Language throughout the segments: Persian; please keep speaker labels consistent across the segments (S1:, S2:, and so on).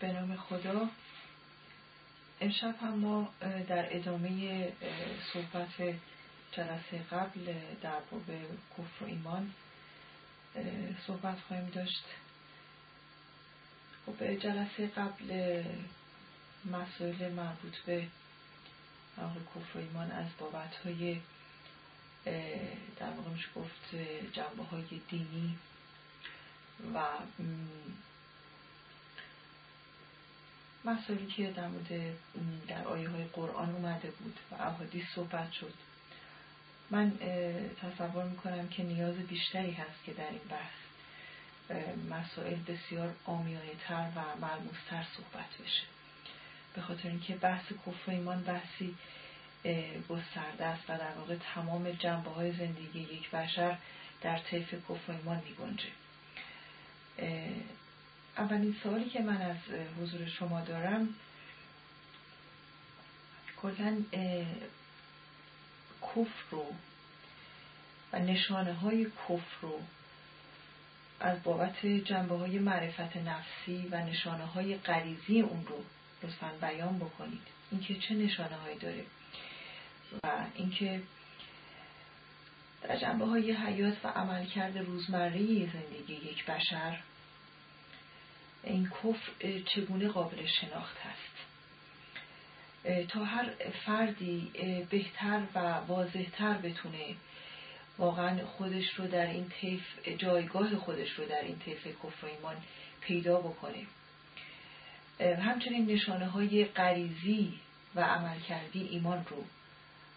S1: به نام خدا. امشب هم ما در ادامه صحبت جلسه قبل در باب کفر و ایمان صحبت خواهیم داشت. خب جلسه قبل مسائل مربوط به کفر و ایمان از بابت های در واقع میشه گفت جنبه های دینی و مسائلی که در مورد در آیه های قرآن اومده بود و احادیث صحبت شد من تصور می‌کنم که نیاز بیشتری هست که در این بحث مسائل بسیار آمیانه تر و ملموس تر صحبت بشه به خاطر اینکه بحث کفر ایمان بحثی گسترده است و در واقع تمام جنبه های زندگی یک بشر در طیف کفر ایمان می گنجه. اولین سوالی که من از حضور شما دارم کلا کفر رو و نشانه های کفر رو از بابت جنبه های معرفت نفسی و نشانه های غریزی اون رو لطفا بیان بکنید. اینکه چه نشانه هایی داره؟ و اینکه در جنبه های حیات و عملکرد روزمره زندگی یک بشر این کفر چگونه قابل شناخت هست تا هر فردی بهتر و واضحتر بتونه واقعا خودش رو در این طیف جایگاه خودش رو در این طیف کفر ایمان پیدا بکنه. همچنین نشانه های غریزی و عملکردی ایمان رو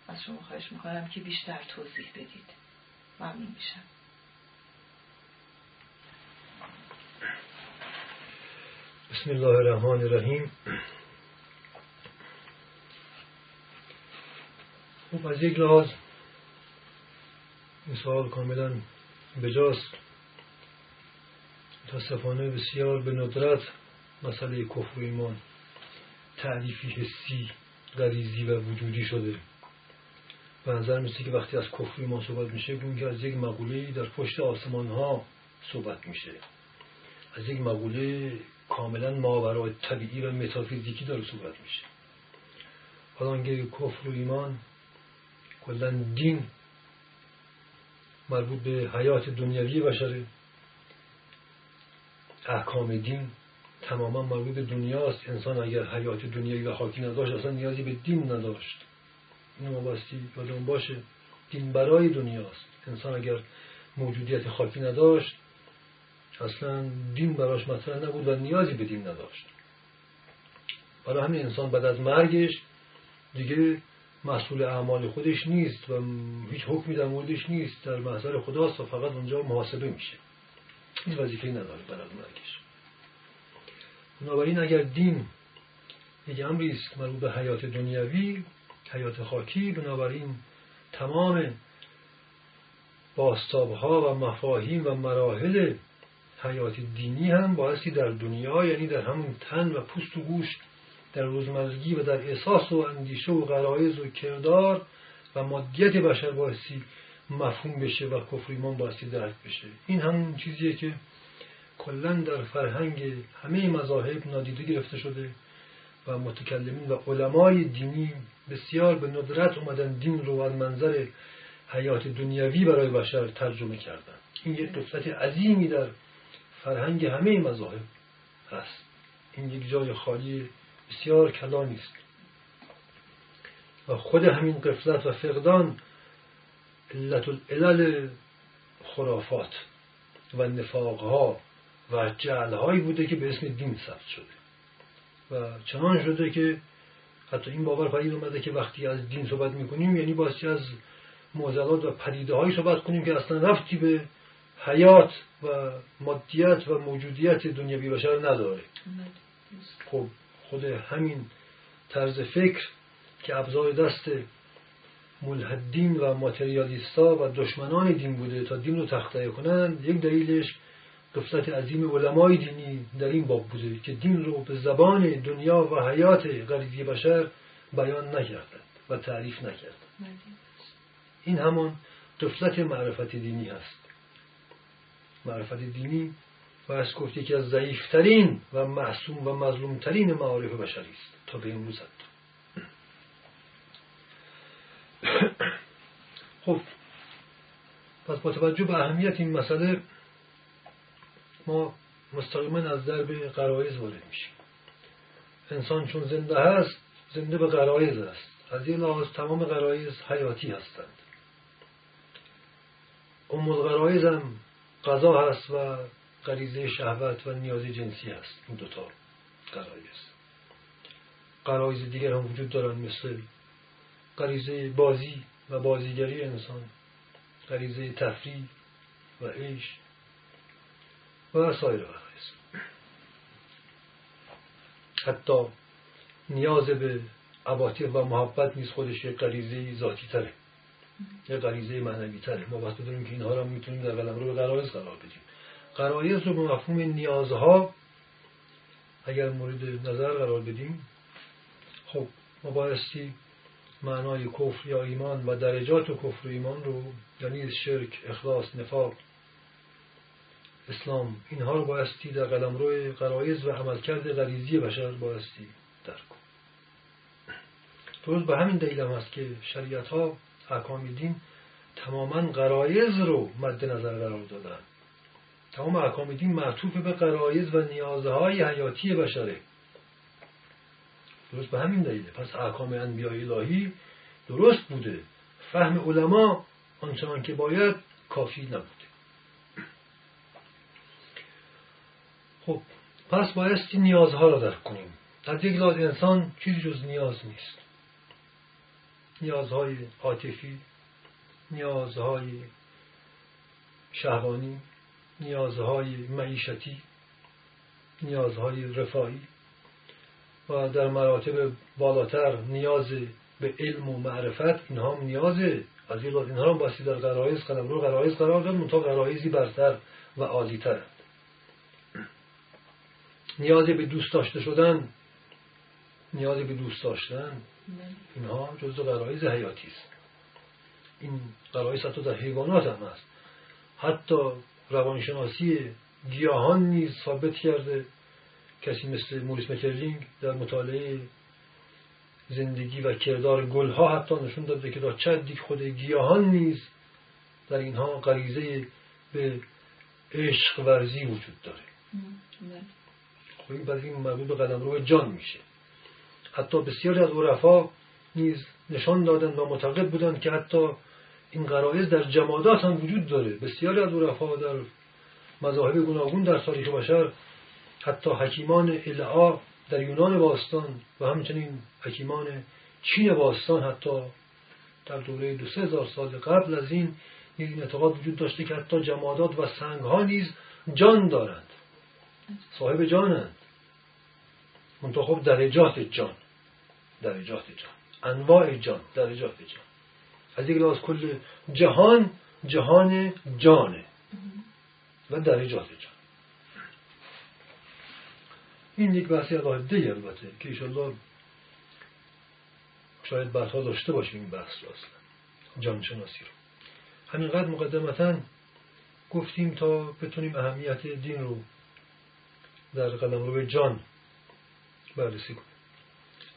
S1: از شما خواهش می‌کنم که بیشتر توضیح بدید. ممنون میشم.
S2: بسم الله الرحمن الرحیم. خب از یک لحاظ این سوال کاملا بجاست. متاسفانه بسیار به ندرت مسئله کفر و ایمان تعریفی حسی غریزی و وجودی شده. به نظر که وقتی از کفر و ایمان صحبت میشه گویم که از یک مقوله در پشت آسمان ها صحبت میشه. از یک مقوله کاملا ماورای طبیعی و متافیزیکی داره صحبت میشه. حالا که کفر و ایمان کلا دین مربوط به حیات دنیوی بشره احکام دین تماما مربوط به دنیاست. انسان اگر حیات دنیوی و خاکی نداشت اصلا نیازی به دین نداشت. این ما باستی یادمون باشه. دین برای دنیاست. انسان اگر موجودیت خاکی نداشت اصلا دین براش مطرح نبود و نیازی به دین نداشت. برای همین انسان بعد از مرگش دیگه مسئول اعمال خودش نیست و هیچ حکمی در موردش نیست در محضر خداست و فقط اونجا محاسبه میشه. این وظیفه نداره بعد از مرگش. بنابراین اگر دین یک امری است مربوط به حیات دنیوی حیات خاکی بنابراین تمام باستابها و مفاهیم و مراحل حیات دینی هم بایستی در دنیا یعنی در همون تن و پوست و گوشت در روزمرگی و در احساس و اندیشه و غرایز و کردار و مادیت بشر بایستی مفهوم بشه و کفر ایمان بایستی درک بشه. این همون چیزیه که کلا در فرهنگ همه مذاهب نادیده گرفته شده و متکلمین و علمای دینی بسیار به ندرت اومدن دین رو از منظر حیات دنیوی برای بشر ترجمه کردن. این یک قفلت عظیمی در فرهنگ همه مذاهب هست. این یک جای خالی بسیار کلانی است و خود همین قفلت و فقدان علت العلل خرافات و نفاقها و جعلهایی بوده که به اسم دین ثبت شده. و چنان شده که حتی این باور پدید اومده که وقتی از دین صحبت می‌کنیم یعنی باستی از معضلات و پدیده هایی صحبت کنیم که اصلا رفتی به حیات و مادیت و موجودیت دنیوی بشر نداره. خب خود همین طرز فکر که ابزار دست ملحدین و ماتریالیستا و دشمنان دین بوده تا دین رو تخته کنند یک دلیلش قفلت عظیم علمای دینی در این باب بوده که دین رو به زبان دنیا و حیات غریزی بشر بیان نکردند و تعریف نکردند. این همون قفلت معرفت دینی هست. معرفت دینی باید گفت یکی از ضعیفترین و معصوم و مظلومترین معارف بشری است. تا به امروز خب. پس با توجه به اهمیت این مسئله ما مستقیما از درب قرائز وارد میشیم. انسان چون زنده هست زنده به قرائز است. از این لحاظ تمام قرائز حیاتی هستند. ام القرائز هم غذا هست و غریزه شهوت و نیاز جنسی هست. این دوتا قرائز قرائز دیگر هم وجود دارند مثل غریزه بازی و بازیگری انسان غریزه تفریح و عشق و سایر غرایز. حتی نیاز به عواطف و محبت نیز خودش یک غریزه ذاتی تره یک غریزه معنوی تره ما وقت داریم که اینها را می‌تونیم در قلم رو به قرائز قرار بدیم. قرائز رو به مفهوم نیازها اگر مورد نظر قرار بدیم خب ما بایستی معنای کفر یا ایمان و درجات و کفر و ایمان رو یعنی شرک، اخلاص، نفاق اسلام اینها رو بایستی در قلم روی قرائز و عملکرد غریزی بشر بایستی درک کن درست به همین دلیل هم هست که شریعت ها احکام دین تماما قرائز رو مد نظر قرار دادن. تمام احکام دین معطوف به قرائز و نیازهای حیاتی بشره. درست به همین دلیله پس احکام انبیاء الهی درست بوده. فهم علما آنچنان که باید کافی نبوده. خب پس بایستی نیازها را درک کنیم. در یک لحاظ انسان چیزی جز نیاز نیست. نیازهای عاطفی نیازهای شهوانی نیازهای معیشتی نیازهای رفاهی و در مراتب بالاتر نیاز به علم و معرفت اینها هم نیازه از این اینها هم باسی در قرائز قدم رو قرائز قرار داد منتها قرائزی برتر و عالیتر. نیاز به دوست داشته شدن نیاز به دوست داشتن. اینها جزء قرائز حیاتی است. این قرائز حتی در حیوانات هم هست. حتی روانشناسی گیاهان نیز ثابت کرده کسی مثل موریس مکرلینگ در مطالعه زندگی و کردار گلها حتی نشون داده که در چندی خود گیاهان نیز در اینها غریزه به عشق ورزی وجود داره. خب این بعد این مربوط به قدم روی جان میشه. حتی بسیاری از عرفا نیز نشان دادن و معتقد بودند که حتی این قرائز در جمادات هم وجود داره. بسیاری از عرفا در مذاهب گوناگون در تاریخ بشر حتی حکیمان العا در یونان باستان و همچنین حکیمان چین باستان حتی در دوره دو سه هزار سال قبل از این این اعتقاد وجود داشته که حتی جمادات و سنگ ها نیز جان دارند. صاحب جانند. منتخب درجات جان. درجات جان. انواع جان درجات جان. از یک لحاظ کل جهان جهان جانه. و درجات جان. این یک بحثی علاهده البته که ایشالله شاید بعدها داشته باشیم این بحث رو اصلا. جانشناسی رو. همینقدر مقدمتا گفتیم تا بتونیم اهمیت دین رو در قدم روی جان بررسی کنیم.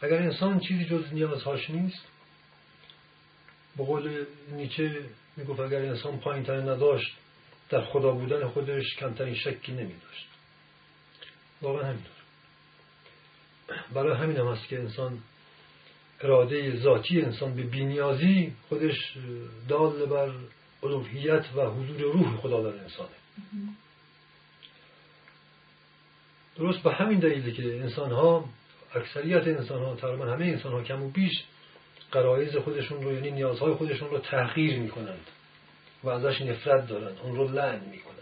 S2: اگر انسان چیزی جز نیازهاش نیست به قول نیچه می‌گفت اگر انسان پایین نداشت در خدا بودن خودش کمترین شکی نمی داشت واقعا همینطور. برای همین هم هست که انسان اراده ذاتی انسان به بینیازی خودش دال بر الوهیت و حضور روح خدا در انسانه. درست به همین دلیله که انسان ها اکثریت انسان ها تقریبا همه انسان ها کم و بیش قرائز خودشون رو یعنی نیازهای خودشون رو تغییر می کنند و ازش نفرت دارند اون رو لعن می کنند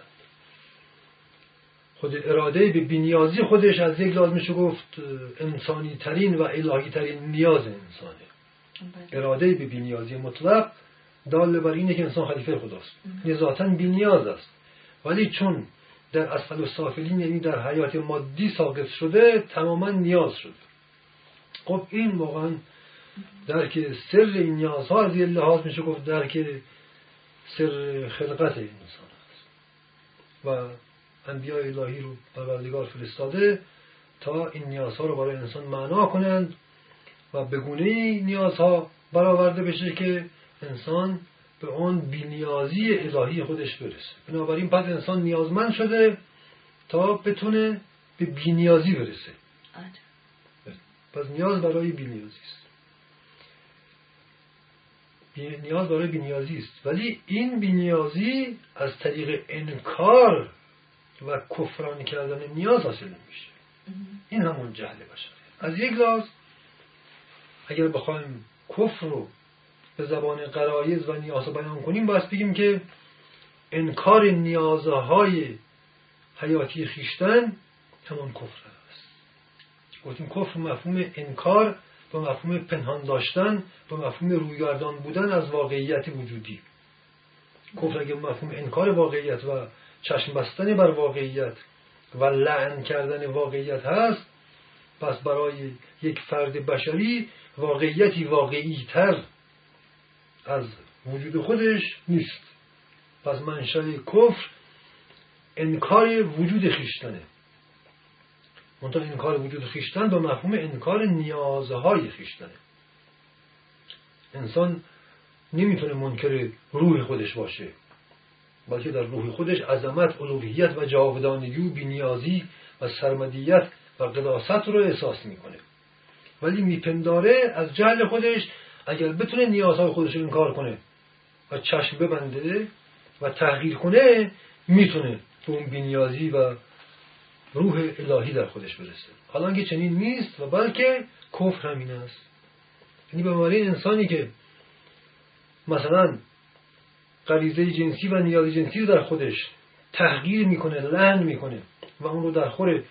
S2: خود اراده به بینیازی خودش از یک لازم میشه گفت انسانی ترین و الهی ترین نیاز انسانه. بله. اراده به بینیازی مطلق دال بر اینه که انسان خلیفه خداست. ذاتا بینیاز است. ولی چون در اسفل و سافلین یعنی در حیات مادی ساقط شده تماما نیاز شده خب این واقعا درک سر این نیازها از یه لحاظ میشه گفت درک سر خلقت انسان است. و انبیاء الهی رو پروردگار فرستاده تا این نیازها رو برای انسان معنا کنند و بگونه نیازها برآورده بشه که انسان به اون بینیازی الهی خودش برسه. بنابراین پس انسان نیازمند شده تا بتونه به بینیازی برسه. پس نیاز برای بینیازی است. نیاز برای بینیازی است. ولی این بینیازی از طریق انکار و کفران کردن نیاز حاصل نمیشه. این همون جهل بشره از یک لحاظ اگر بخوایم کفر رو به زبان قرایز و نیاز بیان کنیم باید بگیم که انکار نیازهای حیاتی خیشتن همون کفر است. گفتیم کفر مفهوم انکار به مفهوم پنهان داشتن به مفهوم رویگردان بودن از واقعیت وجودی. کفر اگه مفهوم انکار واقعیت و چشم بستن بر واقعیت و لعن کردن واقعیت هست پس برای یک فرد بشری واقعیتی واقعی تر از وجود خودش نیست. پس منشأ کفر انکار وجود خیشتنه. منطقه انکار وجود خیشتن به مفهوم انکار نیازهای خیشتنه. انسان نمی‌تونه منکر روح خودش باشه بلکه در روح خودش عظمت الوهیت و جاودانگی و بینیازی و سرمدیت و قداست رو احساس می‌کنه. ولی میپنداره از جهل خودش اگر بتونه نیازهای خودش رو انکار کنه و چشم ببنده و تغییر کنه می‌تونه به اون بینیازی و روح الهی در خودش برسه. حالا که چنین نیست و بلکه کفر همین است. یعنی به معنی انسانی که مثلا غریزه جنسی و نیاز جنسی رو در خودش تغییر می‌کنه لحن می‌کنه و اون رو در خور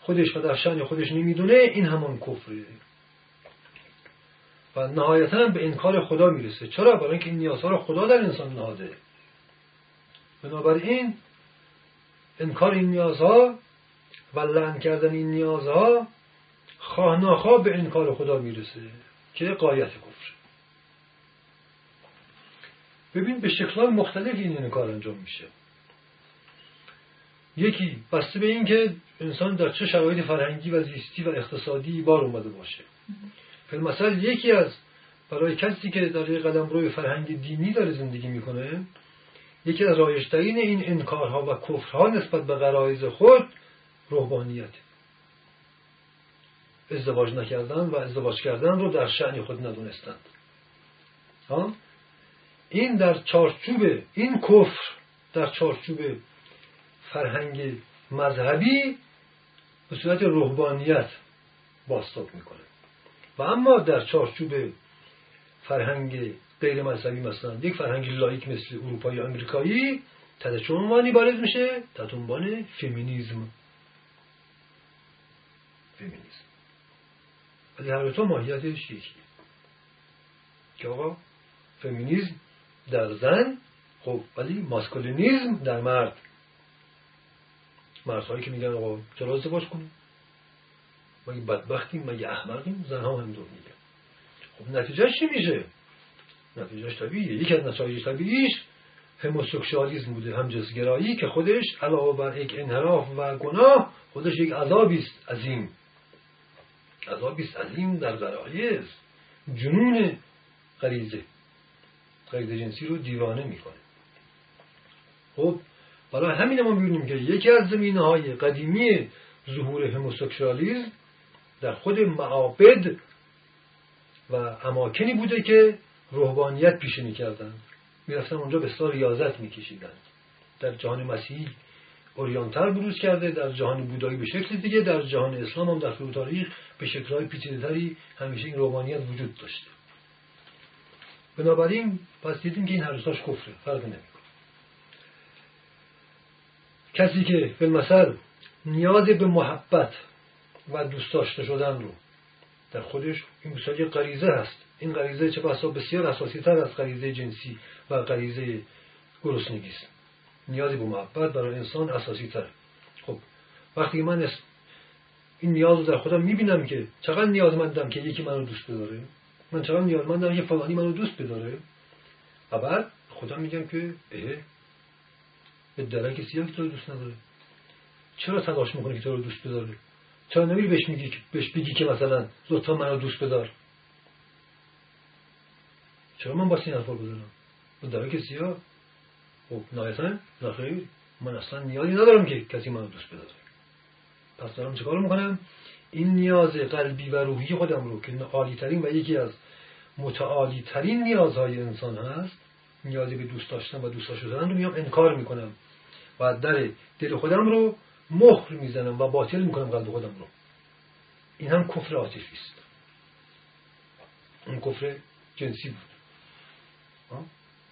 S2: خودش و در شان خودش نمی‌دونه این همان کفره. و نهایتا به انکار خدا می‌رسه. چرا؟ برای اینکه این نیازها رو خدا در انسان نهاده. بنابراین انکار این نیازها و لعن کردن این نیازها خواه به انکار خدا می‌رسه که قایت کفر. ببین به شکلهای مختلف این انکار انجام میشه. یکی بسته به اینکه انسان در چه شرایط فرهنگی و زیستی و اقتصادی بار اومده باشه. مثلا یکی از برای کسی که در یک قدم روی فرهنگ دینی داره زندگی می‌کنه یکی از رایشترین این انکارها و کفرها نسبت به غرایز خود روحانیت ازدواج نکردن و ازدواج کردن رو در شعنی خود ندونستند. این در چارچوب این کفر در چارچوب فرهنگ مذهبی به صورت روحانیت باستاب می‌کنه. و اما در چارچوب فرهنگ غیر مذهبی مثلا یک فرهنگ لایک مثل اروپایی امریکایی تحت چه عنوانی بارز میشه؟ تحت عنوان فمینیزم. فمینیزم. ولی هر تو ماهیتش یکی. که آقا فمینیزم در زن خب ولی ماسکولینیزم در مرد. مردهایی که میگن آقا چرا ازدواج کنیم ما یه بدبختیم ما یه احمقیم زنها هم دور میگن. خب نتیجهش چی میشه؟ نتیجهش طبیعیه. یکی از نتایج طبیعیش هموسکشوالیزم بوده هم جزگرایی که خودش علاوه بر یک انحراف و گناه خودش یک عذابی است عظیم. عذابی است عظیم در غرایز جنون غریزه. غریزه جنسی رو دیوانه می‌کنه. خب برای همین ما می‌بینیم که یکی از زمینه های قدیمی ظهور هموسکشوالیزم در خود معابد و اماکنی بوده که روحانیت پیشه می‌کردن می‌رفتن اونجا به اصطلاح ریاضت میکشیدن در جهان مسیحی اوریانتر بروز کرده در جهان بودایی به شکل دیگه در جهان اسلام هم در طول تاریخ به شکلهای پیچیده‌تری همیشه این روحانیت وجود داشته. بنابراین پس دیدیم که این هر کفره فرق نمی‌کنه. کسی که به مثل نیاز به محبت و دوست داشته شدن رو. در خودش این بسیاری غریزه هست. این غریزه چه بسا بسیار اساسی تر از غریزه جنسی و غریزه گرسنگی است نیاز به محبت برای انسان اساسی تر خب وقتی من این نیاز رو در خودم می‌بینم که چقدر نیازمندم که یکی منو دوست بداره؟ من چقدر نیازمندم که فلانی منو دوست بداره؟ و بعد خودم میگم که اه به درک سیاه تو دوست نداره. چرا تلاش می‌کنه که تو رو دوست بداره؟ چرا نمیری بهش میگی بهش بگی که مثلا لطفا منو دوست بدار چرا من با این حرفا بزنم در کسی ها خب نایتا نخیر من اصلا نیازی ندارم که کسی منو دوست بداره پس دارم چکار می‌کنم این نیاز قلبی و روحی خودم رو که عالی ترین و یکی از متعالی ترین نیازهای انسان هست نیازی به دوست داشتن و دوست شدن رو میام انکار می‌کنم و در دل خودم رو مهر می‌زنم و باطل می‌کنم قلب خودم رو. این هم کفر عاطفی است اون کفر جنسی بود.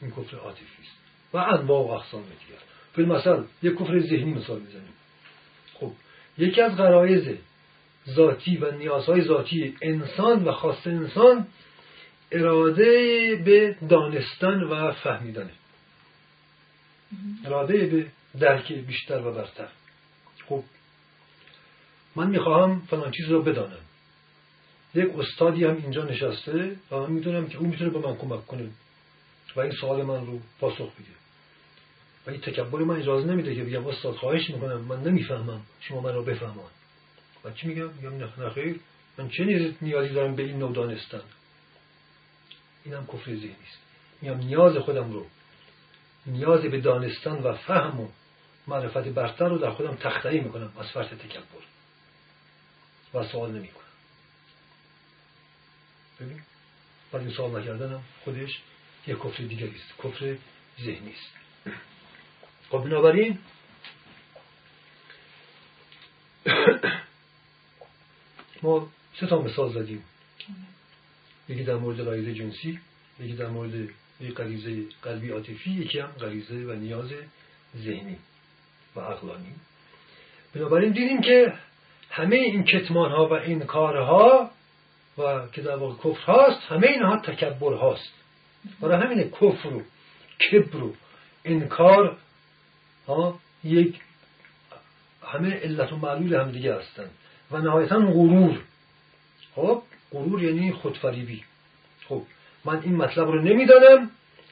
S2: این کفر عاطفی است و انواع و اقسام دیگر. فیلم مثلا یک کفر ذهنی مثال می‌زنیم. خب یکی از غرایز ذاتی و نیازهای ذاتی انسان و خاص انسان اراده به دانستن و فهمیدنه اراده به درک بیشتر و برتر. خب من می‌خواهم فلان چیز رو بدانم. یک استادی هم اینجا نشسته و من می‌دونم که اون می‌تونه به من کمک کنه و این سوال من رو پاسخ بده. و این تکبر من اجازه نمیده که بگم استاد خواهش می‌کنم. من نمی‌فهمم. شما من رو بفهمان. و چی میگم؟ میگم نخیر من چه نیازی دارم به این نوع دانستن؟ اینم کفر ذهنی است. میگم نیاز خودم رو نیاز به دانستن و فهم و معرفت برتر رو در خودم تختعی می‌کنم. از فرط تکبر. و سوال نمی کنم ببین ولی سوال نکردنم. خودش یک کفر دیگری است. کفر ذهنی است. خب بنابراین ما سه تا مثال زدیم. یکی در مورد غریزه جنسی یکی در مورد غریزه قلبی عاطفی یکی هم غریزه و نیاز ذهنی. و عقلانی بنابراین دیدیم که همه این کتمان ها و این کارها و که در واقع کفر هاست همه اینها تکبر هاست. برای همین کفر و کبر و انکار ها یک همه علت و معلول هم دیگه هستند و نهایتا غرور. خب غرور یعنی خودفریبی. خب من این مطلب رو نمی‌دانم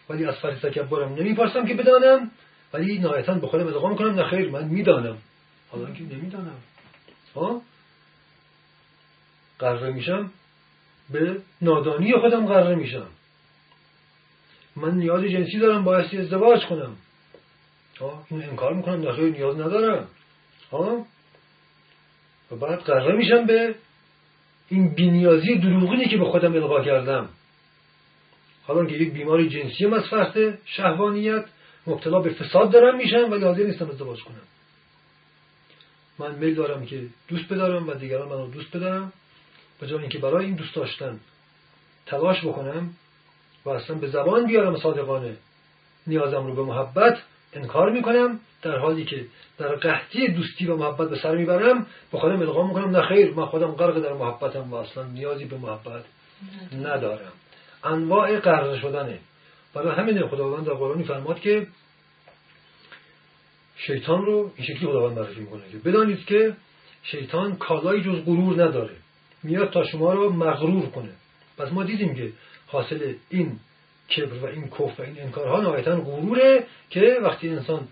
S2: ولی از فرض تکبرم نمی‌پرسم که بدانم. ولی نهایتا به خودم ادغام می‌کنم نه خیر من می‌دانم. حالا که نمی‌دانم. ها؟ قره میشم به نادانی خودم قره میشم. من نیاز جنسی دارم بایستی ازدواج کنم. ها؟ این انکار می‌کنم نه خیر نیاز ندارم ها؟ و بعد قره میشم به این بینیازی دروغینی که به خودم القا کردم. حالا که یک بیماری جنسی از فرط شهوانیت مبتلا به فساد دارم میشم ولی حاضر نیستم ازدواج کنم من میل دارم که دوست بدارم و دیگران من رو دوست بدارم به جای اینکه برای این دوست داشتن تلاش بکنم و اصلا به زبان بیارم صادقانه نیازم رو به محبت انکار می‌کنم در حالی که در قحطی دوستی و محبت به سر می‌برم به خودم القا می‌کنم نه خیر من خودم غرق در محبتم و اصلا نیازی به محبت ندارم. انواع غرق شدنه برای همین خداوند در قرآن فرماد که شیطان رو این شکلی خداوند معرفی می‌کنه که بدانید که شیطان کالایی جز غرور نداره. میاد تا شما رو مغرور کنه. پس ما دیدیم که حاصل این کبر و این کفر و این انکارها نهایتا غروره که وقتی انسان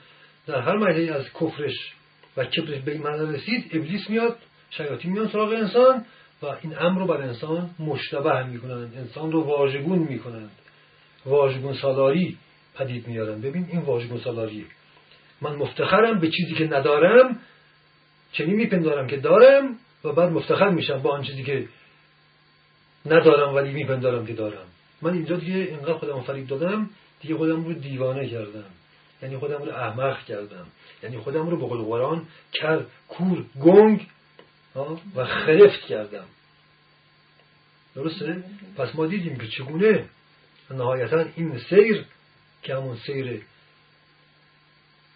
S2: در هر مرحله از کفرش و کبرش به این رسید ابلیس میاد شیاطین میان سراغ انسان و این امر رو بر انسان مشتبه می‌کنند. انسان رو واژگون می‌کنند. واژگون سالاری پدید میارن ببین این واژگون سالاریه من مفتخرم به چیزی که ندارم چنین میپندارم که دارم و بعد مفتخر میشم با آن چیزی که ندارم ولی میپندارم که دارم. من اینجا دیگه اینقدر خودم فریب دادم دیگه خودم رو دیوانه کردم. یعنی خودم رو احمق کردم. یعنی خودم رو به قول قرآن کر کور گنگ و خرفت کردم. درسته؟ پس ما دیدیم که چگونه نهایتا این سیر که همون سیر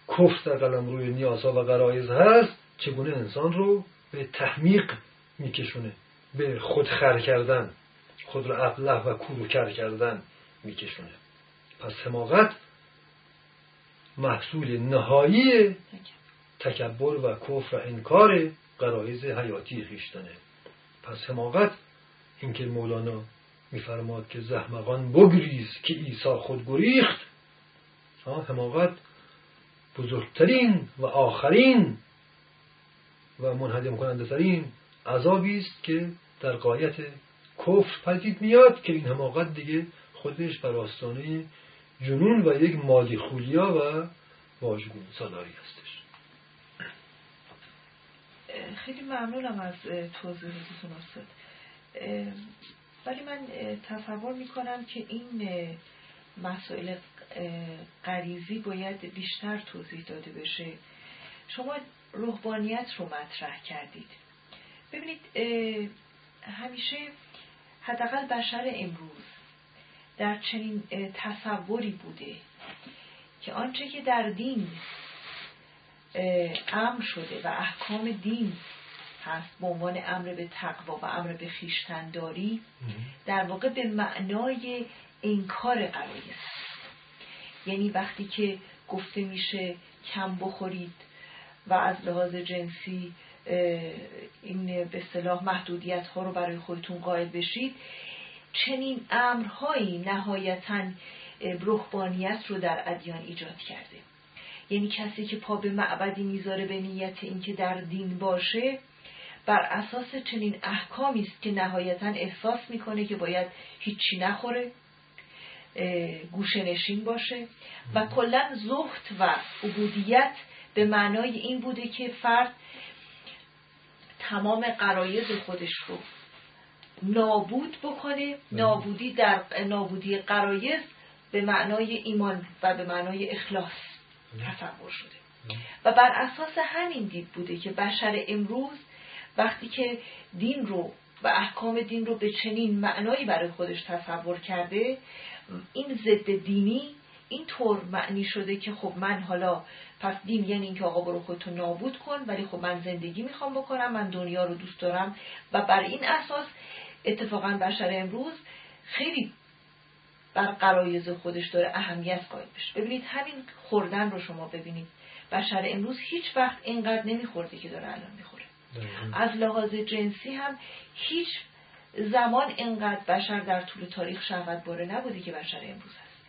S2: کفت در قلم روی نیازها و قرائز هست چگونه انسان رو به تحمیق میکشونه؟ به خودخر کردن خود را ابله و کور کر کردن میکشونه. پس حماقت محصول نهایی تکبر و کفر و انکار قرائز حیاتی خیشتنه. پس حماقت اینکه مولانا میفرماد که زحمقان بگریز که عیسی خود گریخت. حماقت بزرگترین و آخرین و منهدم کننده ترین عذابی است که در قایت کفر پدید میاد که این حماقت دیگه خودش بر آستانه جنون و یک مالی خولیا و واژگون سالاری هستش.
S1: خیلی ممنونم از توضیحاتتون استاد. ولی من تصور می‌کنم که این مسائل غریزی باید بیشتر توضیح داده بشه. شما روحانیت رو مطرح کردید. ببینید همیشه حداقل بشر امروز در چنین تصوری بوده که آنچه که در دین امر شده و احکام دین هست به عنوان امر به تقوا و امر به خیشتنداری در واقع به معنای انکار قرایز یعنی وقتی که گفته میشه کم بخورید و از لحاظ جنسی این به صلاح محدودیت ها رو برای خودتون قائل بشید چنین امرهایی نهایتا روحانیت رو در ادیان ایجاد کرده. یعنی کسی که پا به معبدی می‌ذاره به نیت اینکه در دین باشه بر اساس چنین احکامی است که نهایتا احساس می‌کنه که باید هیچی نخوره گوشنشین باشه و کلا زهد و عبودیت به معنای این بوده که فرد تمام قرایز خودش رو نابود بکنه. نابودی در نابودی قرایز به معنای ایمان و به معنای اخلاص تصور شده. و بر اساس همین دید بوده که بشر امروز وقتی که دین رو و احکام دین رو به چنین معنایی برای خودش تصور کرده این ضد دینی این طور معنی شده که خب من حالا پس دین یعنی اینکه آقا برو خودتو نابود کن ولی خب من زندگی می‌خوام بکنم من دنیا رو دوست دارم و بر این اساس اتفاقا بشر امروز خیلی بر قرایز خودش داره اهمیت قائل بشه. ببینید همین خوردن رو شما ببینید. بشر امروز هیچ وقت اینقدر نمیخورده که داره الان می‌خوره. از لحاظ جنسی هم هیچ زمان اینقدر بشر در طول تاریخ شهوت باره نبوده که بشر امروز هست.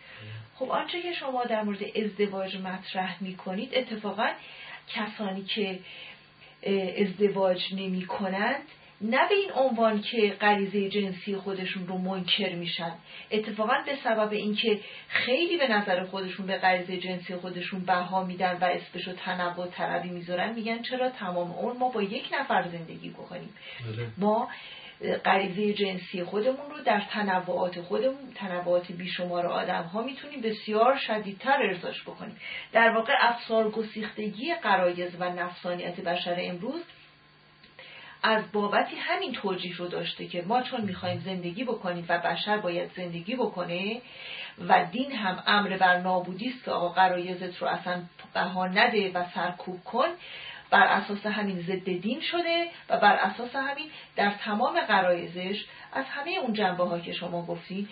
S1: خب آنچه که شما در مورد ازدواج مطرح می کنید اتفاقا کسانی که ازدواج نمی کنند نه به این عنوان که غریزه جنسی خودشون رو منکر میشن. اتفاقا به سبب اینکه خیلی به نظر خودشون به غریزه جنسی خودشون بها میدن و اسمشو تنوع طلبی می‌ذارن میگن چرا تمام اون ما با یک نفر زندگی بکنیم؟ بله. ما غریزه جنسی خودمون رو در تنوعات خودمون تنوعات بیشمار آدم ها می‌تونیم بسیار شدیدتر ارزاش بکنیم. در واقع افسار گسیختگی قرایز و نفسانیت بشر امروز از بابتی همین توجیه رو داشته که ما چون می‌خوایم زندگی بکنیم و بشر باید زندگی بکنه و دین هم امر بر نابودی است که آقا قرایزت رو اصلا بها نده و سرکوب کن بر اساس همین ضد دین شده و بر اساس همین در تمام قرایزش از همه اون جنبه ها که شما گفتی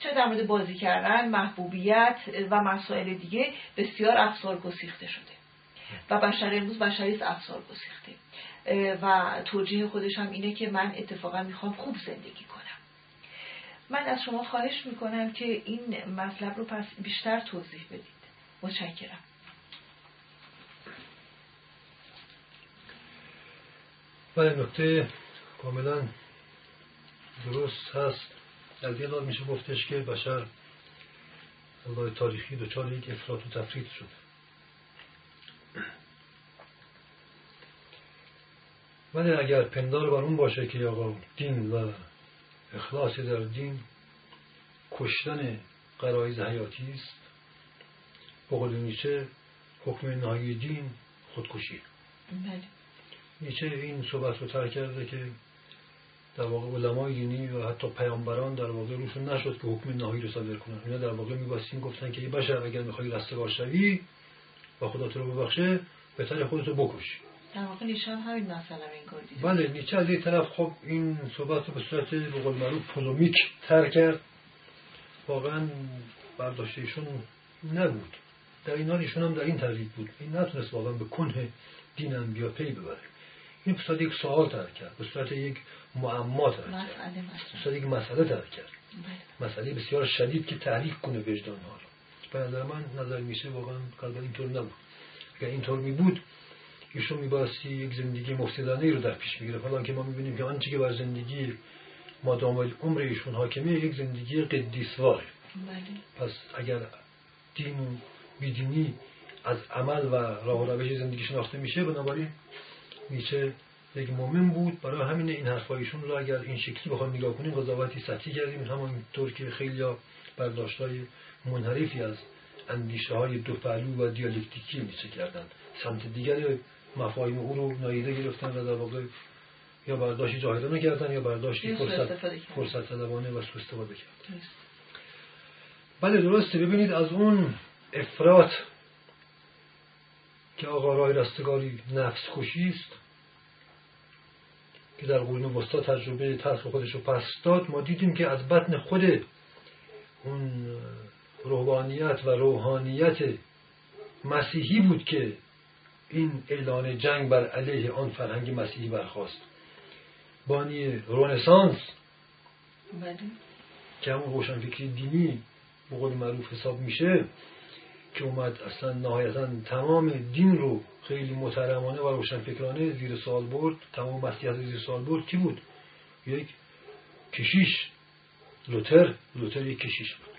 S1: چه در مورد بازی کردن محبوبیت و مسائل دیگه بسیار افسار گسیخته شده. و بشر امروز بشری افسار گسیخته و توجیه خودش هم اینه که من اتفاقا می‌خوام خوب زندگی کنم. من از شما خواهش می‌کنم که این مطلب رو پس بیشتر توضیح بدید. متشکرم.
S2: بله نکته کاملا درست هست. از یه میشه گفتش که بشر الله تاریخی دچار یک افراط و تفرید شده. ولی اگر پندار بر اون باشه که آقا دین و اخلاص در دین کشتن قرائز حیاتی است. بقول نیچه حکم نهایی دین خودکشی. بله. نیچه این صحبت رو تر کرده که در واقع علمای دینی و حتی پیامبران در واقع روشون نشد که حکم نهایی رو صادر کنن. اینا در واقع میباستیم گفتن که ای بشر اگر می‌خوای رستگار شوی و خدا تو رو ببخشه بهتر خودت رو بکشی
S1: در واقع نیشان همین مثلا این
S2: بله نیچه از این طرف خب این صحبت رو به صورت به قول معروف پولومیک تر کرد. واقعا برداشت ایشون نبود. در این حال ایشون هم در این تردید بود. این نتونست واقعا به کنه دین بیا پی ببره. این به صورت یک سوال تر کرد به صورت یک معما تر کرد. به صورت یک مسئله تر کرد. بله. مسئله بسیار شدید که تحریک کنه وجدان ها رو. به نظر من نظر میشه واقعا قلبا اینطور نبود. اگر اینطور می بود ایشون میبایستی یک زندگی مفسدانه رو در پیش بگیره. حالا که ما می‌بینیم که آنچه که بر زندگی مادام عمر ایشون حاکمه یک زندگی قدیسواره.
S1: بله.
S2: پس اگر دین و بیدینی از عمل و راه و روش زندگی شناخته میشه بنابراین نیچه یک مؤمن بود. برای همین این حرفایشون رو اگر این شکلی بخوام نگاه کنیم قضاوتی سطحی کردیم. همانطور که خیلی برداشتهای منحرفی از اندیشه های دو پهلو و دیالکتیکی نیچه کردن سمت دیگر مفاهیم او رو نایده گرفتن و در واقع یا برداشتی جاهلانه کردن یا برداشتی فرصت, فرصت طلبانه و سو استفاده کردن. بله درسته. ببینید از اون افراد که آقا راه رستگاری نفس کشی است که در قرون وسطا تجربه تلخ خودش رو پس داد ما دیدیم که از بطن خود اون روحانیت و روحانیت مسیحی بود که این اعلان جنگ بر علیه آن فرهنگ مسیحی برخواست بانی رونسانس.
S1: بله.
S2: که همون روشنفکری دینی به قول معروف حساب میشه که اومد اصلا نهایتا تمام دین رو خیلی محترمانه و روشنفکرانه زیر سوال برد تمام مسیحیت زیر سوال برد. کی بود؟ یک کشیش لوتر. لوتر یک کشیش بود.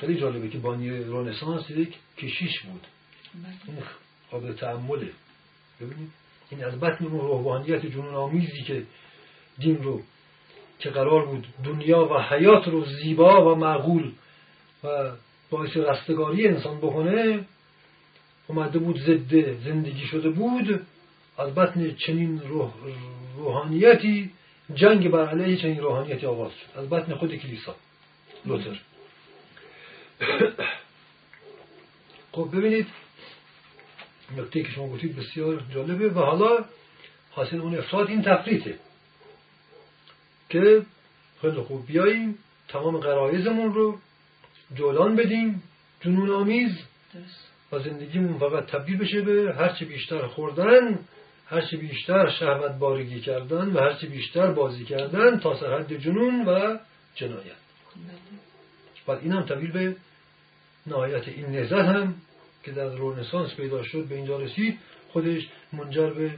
S2: خیلی جالبه که بانی رونسانس یک کشیش بود.
S1: بله.
S2: قابل تعمله ببینید این از بطن اون روحانیت جنون آمیزی که دین رو که قرار بود دنیا و حیات رو زیبا و معقول و باعث رستگاری انسان بکنه اومده بود ضد زندگی شده بود. از بطن چنین روح روحانیتی جنگ بر علیه چنین روحانیتی آغاز شد. از بطن خود کلیسا. لوتر. خب ببینید نکته که شما گفتید بسیار جالبه و حالا حاصل اون افراد این تفریطه که خیلی خوب بیاییم تمام قرایزمون رو جولان بدیم جنون آمیز و زندگیمون فقط تبدیل بشه به هرچه بیشتر خوردن هرچه بیشتر شهوت بارگی کردن و هرچه بیشتر بازی کردن تا سرحد جنون و جنایت. بعد این هم تبدیل به نهایت این نهزت هم که در رونسانس پیدا شد به اینجا رسید خودش منجر به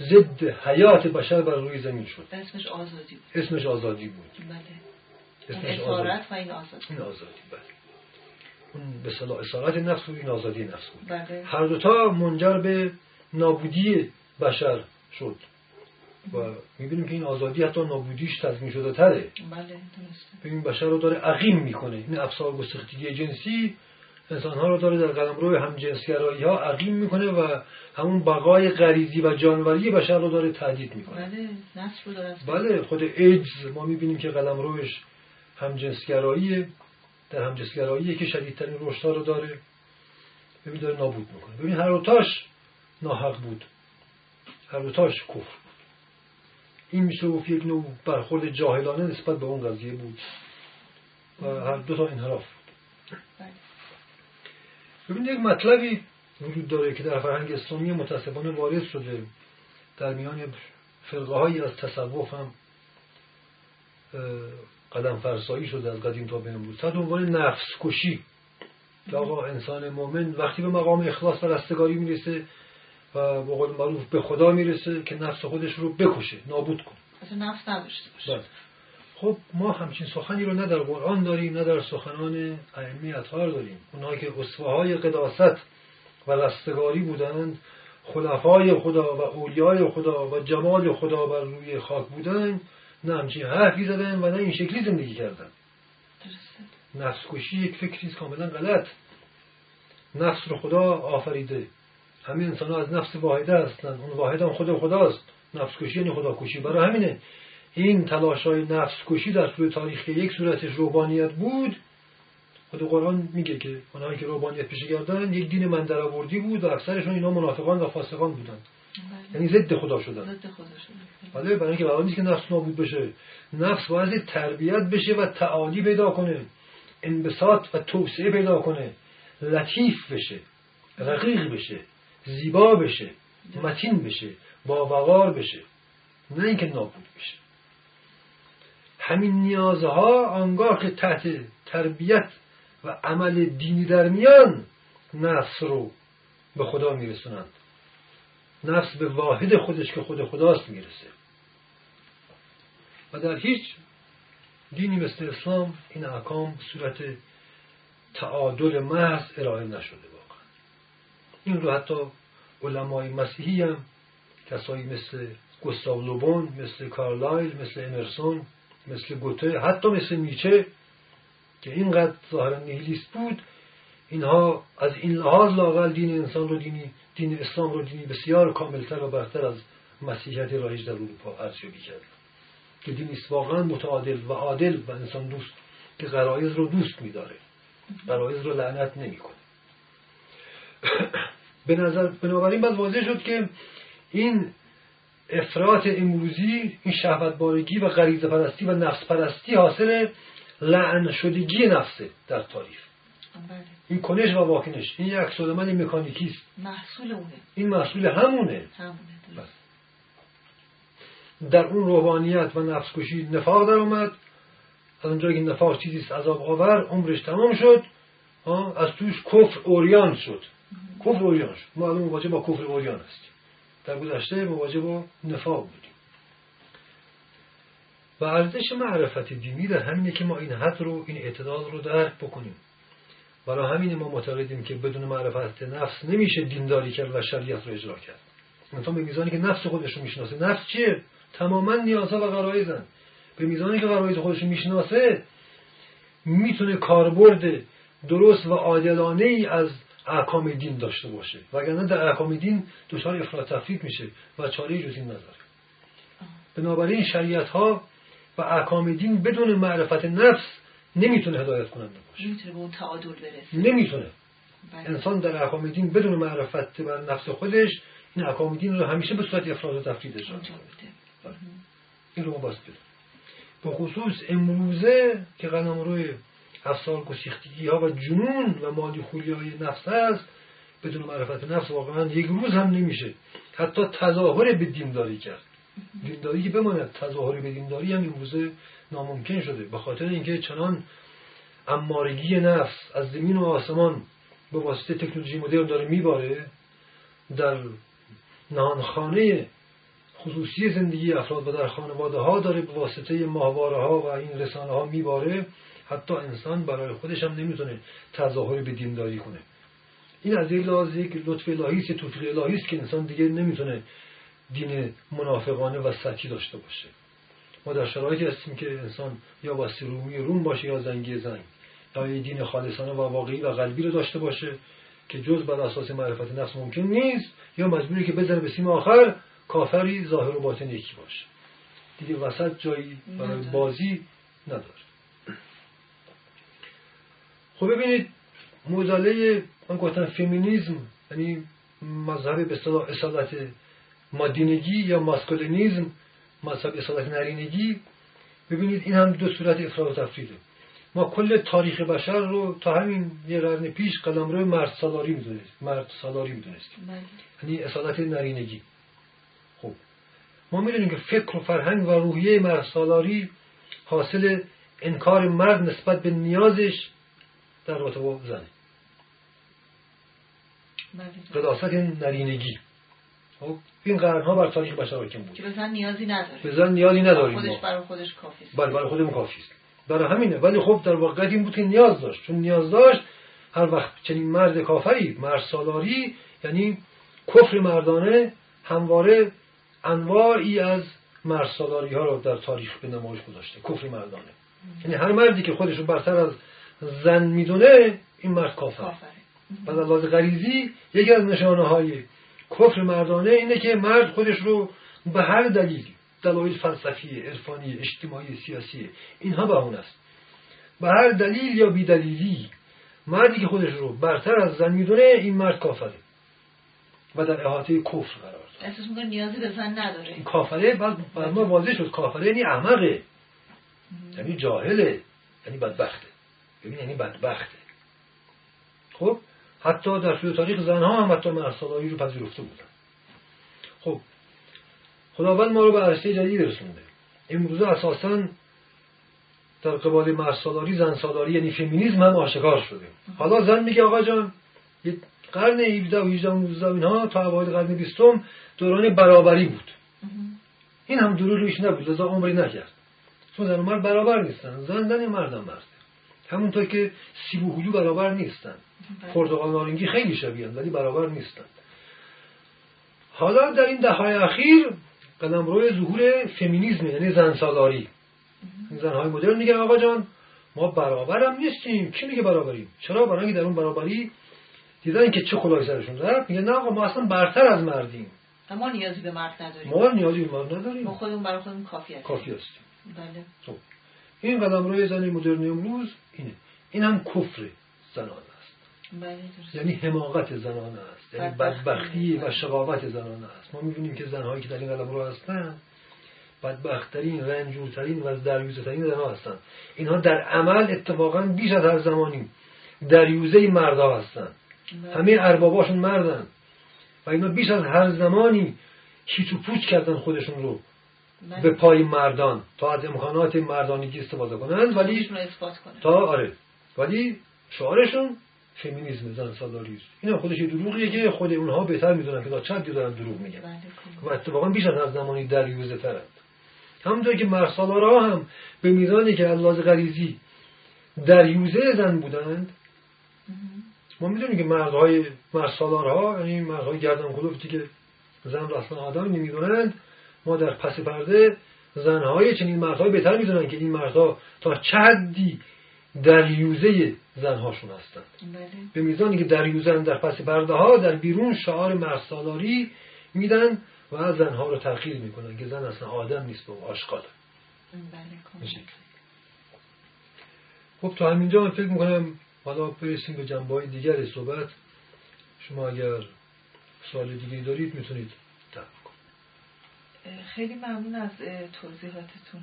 S2: ضد حیات بشر بر روی زمین شد.
S1: اسمش آزادی بود.
S2: اسمش آزادی بود.
S1: بله. اسمش اسارت و این آزادی.
S2: این آزادی بله. اون به صلاح اسارت نفس و این آزادی نفس بود.
S1: بله.
S2: هر دوتا منجر به نابودی بشر شد. و می‌بینیم که این آزادی حتی نابودیش تضمین شده تره.
S1: بله درسته.
S2: ببین بشر رو داره عقیم می‌کنه. این افسار گستختگی جنسی انسان ها رو داره در قلمرو هم جنسگرایی ها عقیم می‌کنه و همون بقای غریزی و جانوری بشر رو داره تهدید می‌کنه.
S1: بله رو داره
S2: بله خود ایدز ما می‌بینیم که قلمروش هم جنسگراییه در هم جنسگراییه که شدیدترین رشدها رو داره. ببین داره نابود می‌کنه. ببین هر دوتاش ناحق بود. هر دوتاش کفر بود. این میشه گفت یک نوع برخورد جاهلانه نسبت به اون قضیه بود. و هر دو تا انحراف
S1: بله.
S2: ببینید یک مطلبی وجود داره که در فرهنگ اسلامی متاسفانه وارد شده در میان فرقه هایی از تصوف هم قدم فرسایی شده از قدیم تا به امروز. تحت عنوان نفس کشی که آقا انسان مؤمن وقتی به مقام اخلاص و رستگاری می‌رسه و به قول معروف به خدا می‌رسه که نفس خودش رو بکشه نابود کنه
S1: اصلا نفس نداشته باشه.
S2: بله. خب ما همچین سخنی رو نه در قرآن داریم نه در سخنان ائمه اطهار داریم. اونها که اسوه های قداست و رستگاری بودند خلفای خدا و اولیای خدا و جمال خدا بر روی خاک بودند نه همچین حرفی زدن و نه این شکلی زندگی کردن
S1: درسته.
S2: نفس کشی یک فکری کاملا غلط. نفس رو خدا آفریده. همه انسان ها از نفس واحده هستند اون واحد هم خود خداست. نفس کشی یعنی خدا کشی برای همینه. این تلاش های نفس کشی در طول تاریخ که یک صورتش روحانیت بود خود قرآن میگه که اونهایی که روحانیت پیشه کردن یک دین من آوردی بود و اکثرشون اینا منافقان و فاسقان بودند
S1: بله.
S2: یعنی ضد خدا شدن.
S1: ضد خدا شده
S2: بله. برای اینکه قرار نیست که نفس نابود بشه. نفس باید تربیت بشه و تعالی پیدا کنه. انبساط و توسعه پیدا کنه. لطیف بشه. رقیق بشه. زیبا بشه. متین بشه. با وقار بشه. نه اینکه نابود بشه. همین نیازها آنگاه که تحت تربیت و عمل دینی در میان نفس رو به خدا میرسونند. نفس به واحد خودش که خود خداست می‌رسه. و در هیچ دینی مثل اسلام این احکام صورت تعادل محض ارائه نشده واقعا. این رو حتی علمای مسیحی هم کسایی مثل گستاو لوبون مثل کارلایل مثل امرسون مثل گوته حتی مثل نیچه که اینقدر ظاهرا نیهیلیست بود اینها از این لحاظ لاقل دین انسان رو دینی دین اسلام رو دینی بسیار کاملتر و برتر از مسیحیت رایج در اروپا ارزیابی کرد. که دینی واقعا متعادل و عادل و انسان دوست که غرایز رو دوست میداره. غرایز رو لعنت نمی‌کنه. به بنابراین باید واضح شد که این افراط امروزی این شهوت بارگی و غریزه پرستی و نفس پرستی حاصل لعن شدگی نفسه در تاریخ. بله. این کنش و واکنش این یک سودمن مکانیکی است.
S1: محصول اونه.
S2: این محصول همونه,
S1: همونه
S2: در اون روحانیت و نفس کشی نفاق در اومد. از اونجا که نفاق چیزی عذاب آور عمرش تمام شد. از توش کفر اوریان شد. کفر اوریان شد. معلوم مواجه با کفر اوریان است. در گذشته مواجه با نفاق بودیم. و ارزش معرفت دینی در همینه که ما این حد رو این اعتدال رو درک بکنیم. برای همین ما معتقدیم که بدون معرفت نفس نمیشه دینداری کرد و شریعت رو اجرا کرد. مثلا به میزانی که نفس خودش رو می‌شناسه. نفس چیه؟ تماما نیازها و غرایزن. به میزانی که غرایز خودش می‌شناسه می‌تونه کاربرد درست و عادلانه ای از احکام دین داشته باشه. وگرنه در احکام دین دچار افراط تفرید میشه و چاره جز این نداره. بنابراین شریعت ها و احکام دین بدون معرفت نفس نمی‌تونه هدایت کننده باشه.
S1: نمی‌تونه به اون تعادل برسه.
S2: نمی‌تونه. بله. انسان در احکام دین بدون معرفت بر نفس خودش این احکام دین رو همیشه به صورت افراد و تفرید اجرا بله. این رو بده به خصوص امروزه که قدم روی افسار گسیختگی ها و جنون و مالی خولی های نفس هست بدون معرفت نفس واقعا یک روز هم نمیشه. حتی تظاهر به دینداری کرد. دینداری که بماند تظاهر به دینداری هم امروزه ناممکن شده. به خاطر اینکه چنان امارگی نفس از زمین و آسمان به واسطه تکنولوژی مدرن داره میباره در نهانخانه خصوصی زندگی افراد و در خانواده ها داره به واسطه ماهواره ها و این رسانه ها میباره. حتی انسان برای خودش هم نمی‌تونه تظاهر به دینداری کنه. این از این لحاظ یک لطف الهی است توفیق الهی است که انسان دیگه نمی‌تونه دین منافقانه و سطحی داشته باشه. ما در شرایطی هستیم که انسان یا واسه رومی روم باشه یا زنگی زنگ. یا یه دین خالصانه و واقعی و قلبی رو داشته باشه که جز بر اساس معرفت نفس ممکن نیست یا مجبوری که بزنه به سیم آخر کافری ظاهر و باطن یکی باشه. دیگه وسط جایی برای بازی نداره. خب ببینید موزله من گفتم فمینیزم یعنی مذهب به اصطلاح اصالت مادینگی یا ماسکولینیزم مذهب اصالت نرینگی. ببینید این هم دو صورت افراد و تفریده. ما کل تاریخ بشر رو تا همین یه قرن پیش روی مرد سالاری می‌دونست. مرد سالاری می‌دونستیم بله. یعنی اصالت نرینگی. خب. ما می‌دونیم که فکر و فرهنگ و روحیه مرد سالاری حاصل انکار مرد نسبت به نیازش در رابطه با زنه. بله. قداست نرینگی. خب این قرنها بر تاریخ بشر حاکم بود.
S1: که به زن نیازی نداره
S2: به زن نیازی نداریم
S1: خودش برای خودش کافی است.
S2: بله برای خودمون کافی است. برای همینه. ولی خب در واقع این بود که نیاز داشت. چون نیاز داشت هر وقت چنین مرد کافری مرد سالاری یعنی کفر مردانه همواره انواعی از مرد سالاری ها رو در تاریخ به نمایش گذاشته. کفر مردانه. یعنی هر مردی که خودش رو برتر از زن می‌دونه این مرد کافر در لحاظ غریزی یکی از نشانه های کفر مردانه اینه که مرد خودش رو به هر دلیل دلایل فلسفی عرفانی اجتماعی سیاسی اینها به اون است. به هر دلیل یا بیدلیلی مردی که خودش رو برتر از زن می‌دونه این مرد کافره. و در احاطه کفر قرار
S1: داره. احساس نیازی به زن نداره.
S2: کافره بعد ما واضح شد کافره یعنی احمقه. یعنی جاهله. یعنی بدبخته. ببین یعنی بدبخته. خب؟ حتی در طول تاریخ زنها هم حتی مرسالایی رو پذیرفته بودن. خب خداوند ما رو به عرصه جدید رسونده. امروزه اساسا در قبال مرسالاری زن سالاری یعنی فمینیزم هم آشکار شده. حالا زن میگه آقا جان یه قرن 17 و 18 و 19 اینها تا اوایل قرن 20 دوران برابری بود. این هم درو روش نبود لذا عمری نکرد. چون زن و مرد برابر نیستن. زن زن مرد همونطور که سیب و هلو برابر نیستن. بله. پرتقال نارنگی خیلی شبیه ولی برابر نیستن. حالا در این دههای اخیر قدم روی ظهور فمینیزم یعنی زن سالاری زنهای مدرن میگن آقا جان ما برابر هم نیستیم. کی میگه برابریم؟ چرا؟ برای در اون برابری دیدن که چه خدای سرشون رفت میگن نه آقا ما اصلا برتر از مردیم.
S1: ما نیازی به مرد نداریم.
S2: ما نیازی به مرد نداریم.
S1: ما خودمون برای خودمون کافی هستیم.
S2: کافی هستیم.
S1: بله.
S2: خب. این قدم روی زن مدرن امروز اینه. این هم کفر زنان است.
S1: بله
S2: یعنی حماقت زنان است. یعنی بدبختی. و شقاوت زنان است. ما می‌بینیم که زنهایی که در این قدم رو هستن بدبختترین رنجورترین و دریوزترین زنها هستن. اینها در عمل اتفاقا بیش از هر زمانی دریوزه مردها هستن. بله. همه ارباباشون مردن. و اینا بیش از هر زمانی هیچ و پوچ کردن خودشون رو. به پای مردان تا از امکانات مردانگی استفاده کنند ولی تا آره. ولی شعارشون فمینیسم زن سالاری است. این خودش دروغیه که خود اونها بهتر می‌دونن که تا چند دارن دروغ میگن. بله، و اتفاقا بیش از هر زمانی دریوزه ترند. همونطور که مرسالارا هم به میزانی که از غریزی دریوزه زن بودند ما می‌دونیم که مردهای مرسالارها یعنی مردهای گردن کلوفتی که زن را اصلا آدم نمی‌دونند ما در پس پرده زنهای چنین مردهای بهتر می‌دونن که این مردها تا چه حدی دریوزه زنهاشون هستند
S1: بله.
S2: به میزانی که دریوزه در پس پرده ها در بیرون شعار مرسالاری میدن و زنها رو تغییر می‌کنن که زن اصلا آدم نیست و آشقاله
S1: بله
S2: خب تا همینجا من فکر می‌کنم حالا برسیم به جنبه های دیگر صحبت. شما اگر سوال دیگه دارید می‌تونید
S1: خیلی ممنون از توضیحاتتون.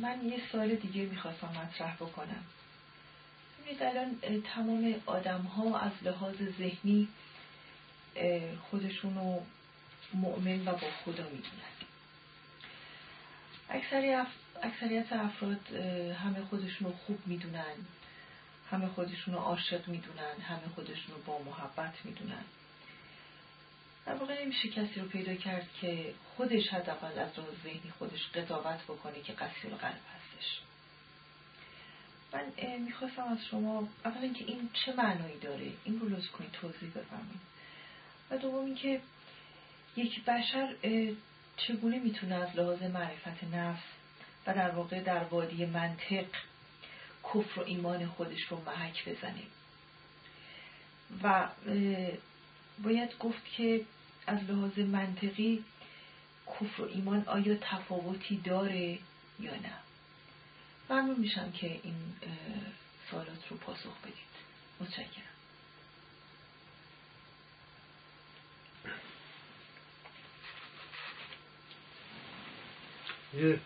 S1: من یه سوال دیگه می‌خواستم مطرح بکنم. ببینید الان تمام آدم ها از لحاظ ذهنی خودشونو مؤمن و با خدا می‌دونن. اکثریت افراد همه خودشون رو خوب می‌دونن همه خودشون رو عاشق می‌دونن همه خودشون رو با محبت می‌دونن. در واقع نمیشه کسی رو پیدا کرد که خودش حداقل از راه ذهنی خودش قضاوت بکنه که قصیر قلب هستش. من می‌خواستم از شما اولا اینکه این چه معنایی داره؟ این رو لطف کنید توضیح بفرمایید. و دوم اینکه یک بشر چگونه می‌تونه از لحاظ معرفت نفس و در واقع در وادی منطق کفر و ایمان خودش رو محک بزنه؟ و باید گفت که از لحاظ منطقی کفر و ایمان آیا تفاوتی داره یا نه. ممنون میشم که این سوالات رو پاسخ بدید. متشکرم.
S2: یه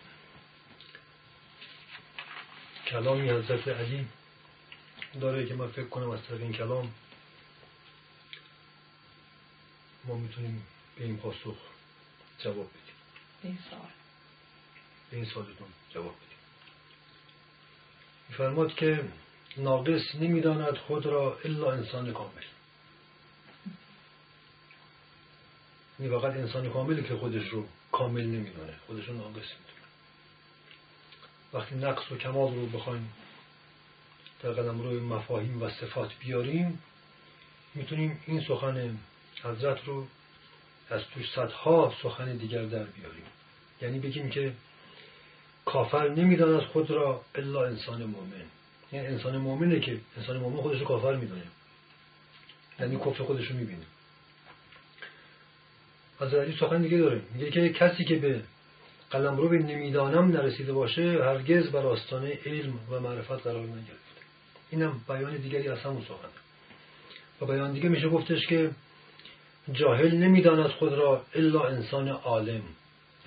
S2: کلامی حضرت علی داره که من فکر کنم از طریق این کلام ما می‌تونیم به این پاسخ جواب بدیم.
S1: این سال
S2: به این سالتون جواب بدیم. میفرماد که ناقص نمی‌داند خود را الا انسان کامل. این فقط انسان کاملی که خودش رو کامل نمی‌دونه خودش رو ناقص می‌دونه. وقتی نقص و کمال رو بخوایم در قدم روی مفاهیم و صفات بیاریم می‌تونیم این سخن حضرت رو از توش صدها سخن دیگر در بیاریم. یعنی بگیم که کافر نمی‌داند خود را الا انسان مؤمن. یعنی انسان مؤمنه که انسان مؤمن خودش رو کافر می‌دونه. یعنی کفر خودش رو می‌بینه. از سخن دیگه داره. میگه که کسی که به قلم رو به نمی‌دانم نرسیده باشه هرگز بر آستانه علم و معرفت قرار نگرفت اینم بیان دیگری از همون سخن. و بیان دیگه میشه گفتش که جاهل نمی‌داند خود را الا انسان عالم.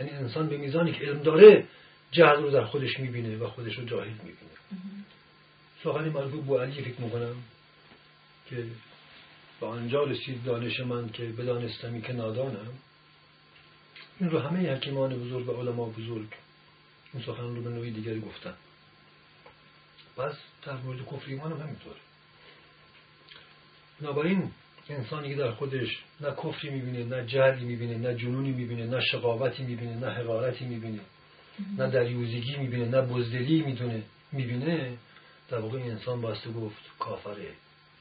S2: یعنی انسان به میزانی که علم داره جهل رو در خودش می‌بینه و خودش رو جاهل می‌بینه. سخنی مربوط بو علی فکر می‌کنم که به آنجا رسید دانش من که بدانستمی که نادانم. این رو همه حکیمان بزرگ و علما بزرگ این سخن رو به نوعی دیگری گفتن. پس در مورد کفر ایمان هم همینطور بنابراین انسانی که در خودش نه کفری می‌بینه نه جهلی می‌بینه نه جنونی می‌بینه نه شقاوتی می‌بینه نه حقارتی می‌بینه نه دریوزگی می‌بینه نه بزدلی می‌دونه می‌بینه در واقع انسان باسته گفت کافره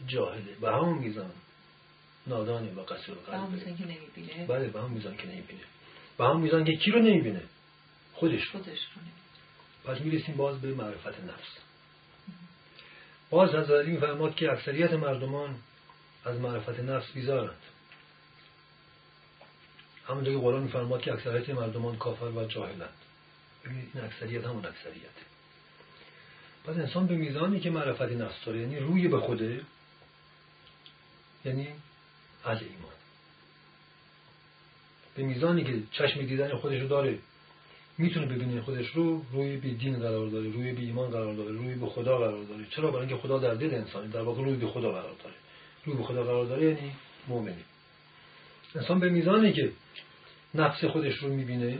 S2: جاهله به همون میزان نادانه و قصر
S1: قلبه
S2: بله به همون میزان که نمی‌بینه. به همون میزان که کی رو نمی‌بینه؟ خودش
S1: خودش رو
S2: پس می‌رسیم باز به معرفت نفس. باز حضرت میفرماد که اکثریت مردمان از معرفت نفس بیزارند. همونطور که قرآن میفرماد که اکثریت مردمان کافر و جاهلند. ببینید این اکثریت همون اکثریت. پس انسان به میزانی که معرفت نفس داره یعنی روی به خوده یعنی از ایمان. به میزانی که چشم دیدن خودش رو داره می‌تونه ببینه خودش رو روی به دین قرار داره روی به ایمان قرار داره روی به خدا قرار داره. چرا؟ برای اینکه خدا در دل انسانی در واقع روی به خدا قرار داره. روی به خدا قرار داره یعنی مؤمنی انسان به میزانی که نفس خودش رو می‌بینه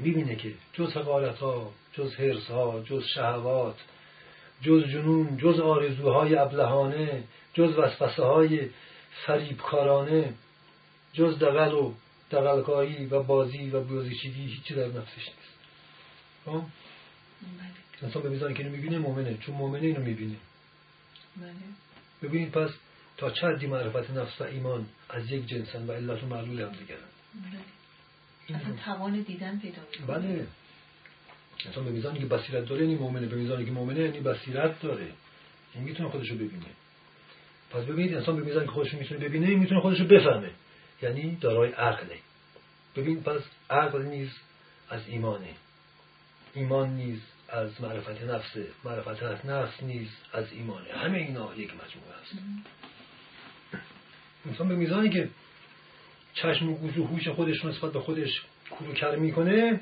S2: می‌بینه که جز حقارت ها جز حرس ها جز شهوات جز جنون جز آرزوهای ابلهانه جز وسوسه های فریبکارانه جز دقل و دقلکاری و بازی و بازیچگی هیچی در نفسش نیست خب؟ بله. انسان به میزانی که اینو می‌بینه مؤمنه چون مؤمنه اینو می‌بینه بله. ببینید پس تا چه حدی معرفت نفس و ایمان از یک جنسن و علت و معلول هم دیگرن
S1: بله. اصلا توان دیدن پیدا
S2: بله. انسان به میزانی که بصیرت داره یعنی مؤمنه. به میزانی که مؤمنه یعنی بصیرت داره. این می‌تونه خودشو ببینه. پس ببینید انسان به میزانی که خودش می‌تونه ببینه می‌تونه خودشو بفهمه. یعنی دارای عقله. ببین پس عقل نیز از ایمانه. ایمان نیز از معرفت نفسه. معرفت نفس نیز از ایمانه. همه اینا یک مجموعه است. انسان به میزانی که چشم و گوش و هوش خودش نسبت به خودش کروکر می‌کنه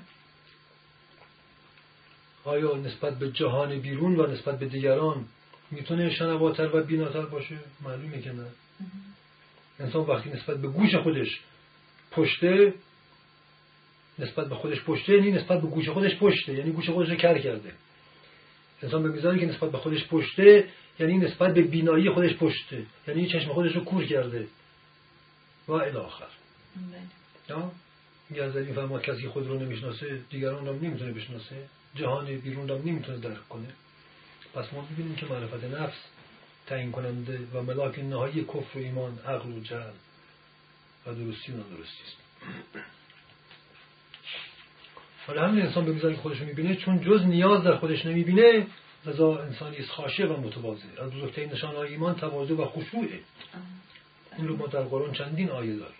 S2: آیا نسبت به جهان بیرون و نسبت به دیگران می‌تونه شنواتر و بیناتر باشه؟ معلومه که نه. انسان وقتی نسبت به گوش خودش پشته نسبت به خودش پشته یعنی نسبت به گوش خودش پشته یعنی گوش خودش رو کر کرده. انسان به میزانی که نسبت به خودش پشته یعنی نسبت به بینایی خودش پشته. یعنی چشم خودش رو کور کرده. و الاخر بله. یا این فرماد کسی خود رو نمی‌شناسه دیگران رو نمی‌تونه بشناسه. جهان بیرون رو نمی‌تونه درک کنه. پس ما ببینیم که معرفت نفس تعیین کننده و ملاک نهایی کفر و ایمان عقل و جهل و درستی و نادرستی است. حالا همین انسان به میزانی خودش رو می‌بینه چون جز نیاز در خودش نمی‌بینه لذا انسانی است خاشه و متواضع. از بزرگترین نشان ایمان تواضع و خشوعه. این رو ما در قرآن چندین آیه داریم.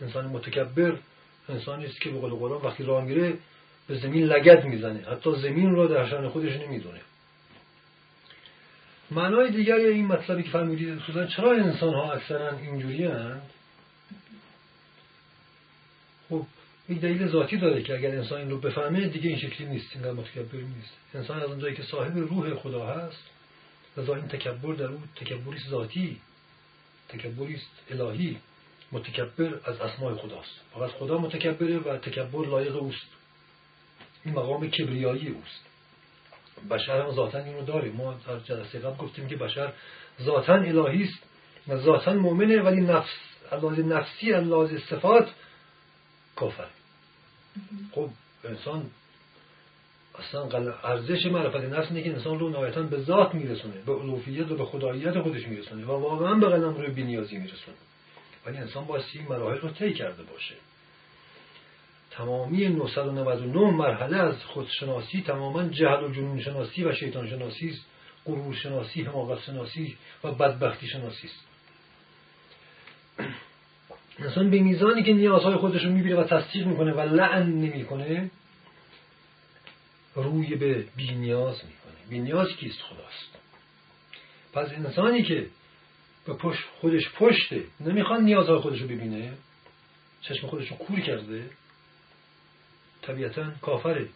S2: انسان متکبر انسانی است که به قول قرآن وقتی راه میره به زمین لگد می‌زنه. حتی زمین را در شان خودش نمی‌دونه. معنای دیگری این مطلبی که فرمودید خصوصا چرا انسان ها اکثرا اینجوری هستند خب این دلیل ذاتی داره که اگر انسان این رو بفهمه دیگه این شکلی نیست اینقدر متکبر نیست. انسان از اونجایی که صاحب روح خدا هست لذا این تکبر در او تکبری ذاتی تکبری الهی متکبر از اسماء خداست. فقط خدا متکبره و تکبر لایق اوست. این مقام کبریایی اوست. بشر هم ذاتا اینو داره. ما در جلسه قبل گفتیم که بشر ذاتا الهی است و ذاتا مؤمنه ولی نفس علاز نفسی علاز صفات کافر خب انسان اصلا ارزش معرفت نفس اینه که انسان رو نهایتا به ذات میرسونه به الوفیت و به خداییت خودش میرسونه و واقعا به قلم روی بینیازی میرسونه. ولی انسان باید این مراحل رو طی کرده باشه. تمامی 999 مرحله از خودشناسی تماما جهل و جنون شناسی و شیطان شناسی است غرور شناسی حماقت شناسی و بدبختی شناسی است. انسان به میزانی که نیازهای خودش رو می‌بینه و تصدیق می‌کنه و لعن نمی‌کنه روی به بینیاز می‌کنه. بینیاز کیست خداست؟ پس انسانی که به پشت خودش پشته نمی‌خواد نیازهای خودش رو ببینه چشم خودش رو کور کرده طبیعتا کافره.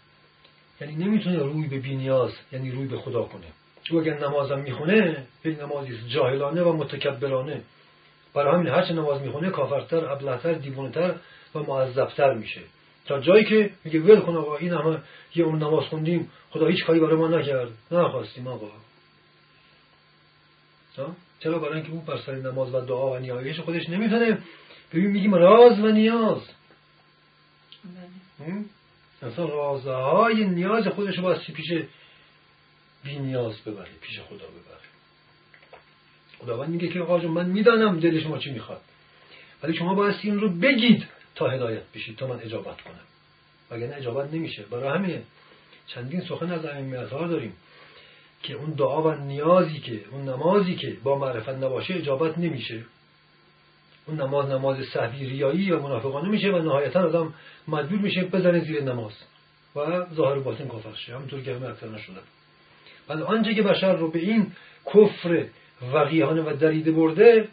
S2: یعنی نمی‌تونه روی به بینیاز یعنی روی به خدا کنه. او اگر نمازم می‌خونه یک نمازی جاهلانه و متکبرانه. برای همین هرچه نماز می‌خونه کافرتر ابلهتر دیوانتر و معذبتر میشه. تا جایی که میگه ول کن آقا این همه یه اون نماز خوندیم خدا هیچ کاری برای ما نکرد. نخواستیم آقا. چرا؟ برای اینکه او بر سر نماز و دعا و نیایش خودش نمی‌تونه. ببین میگیم راز و نیاز.
S1: بله.
S2: انسان رازهای نیاز خودش رو باید پیش بی نیاز ببره پیش خدا ببره. خداوند میگه که آقا من می‌دانم دل شما چی می‌خواد. ولی شما باید این رو بگید تا هدایت بشید تا من اجابت کنم. وگرنه اجابت نمیشه؟ برای همینه چندین سخن از این اظهار داریم که اون دعا و نیازی که اون نمازی که با معرفت نباشه اجابت نمیشه. اون نماز نماز صحوی ریایی یا منافقانه میشه و نهایتا آدم مجبور میشه بزنه زیر نماز و ظاهر باطن کافر شه. همونطور که همه اکثر نشدن ولی آنچه که بشر رو به این کفر وقیهانه و دریده برده